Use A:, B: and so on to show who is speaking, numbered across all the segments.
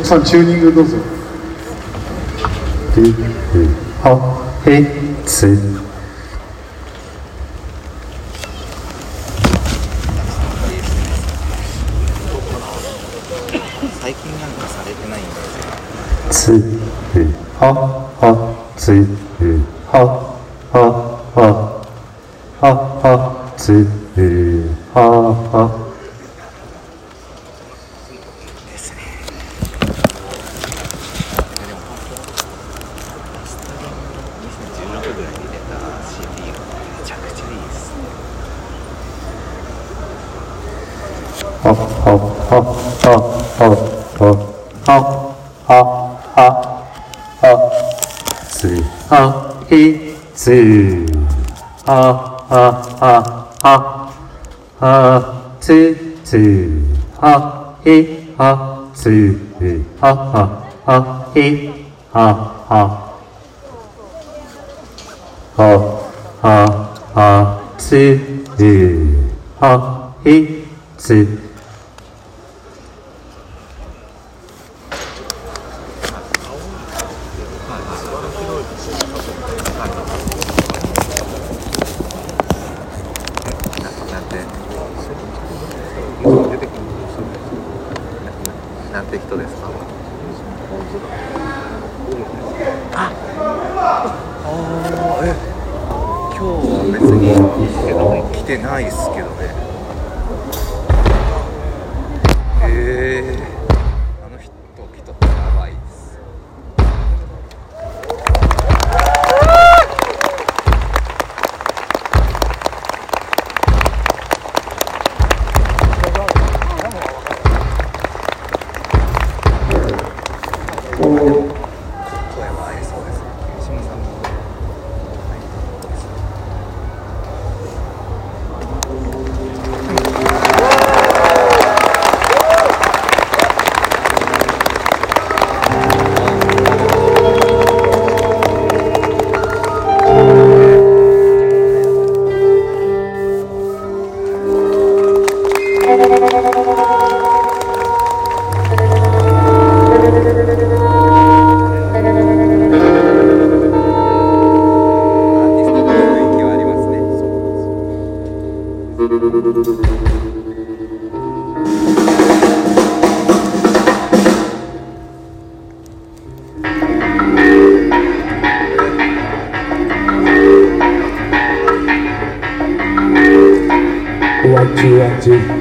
A: 奥さんチューニングどうぞ
B: るるはへつ
C: 最近なんかされてないんで
B: つるははつるはははははつるはは
C: ですねでもスタリン2016ぐらいに出た CD がめちゃくちゃいいです
B: ははははははははつはへつはははははつつはへはつはははへはははははつはへつ。
C: なんて人ですかああ今日は別に来てないっすけどね。へえー、
D: Interactive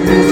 D: け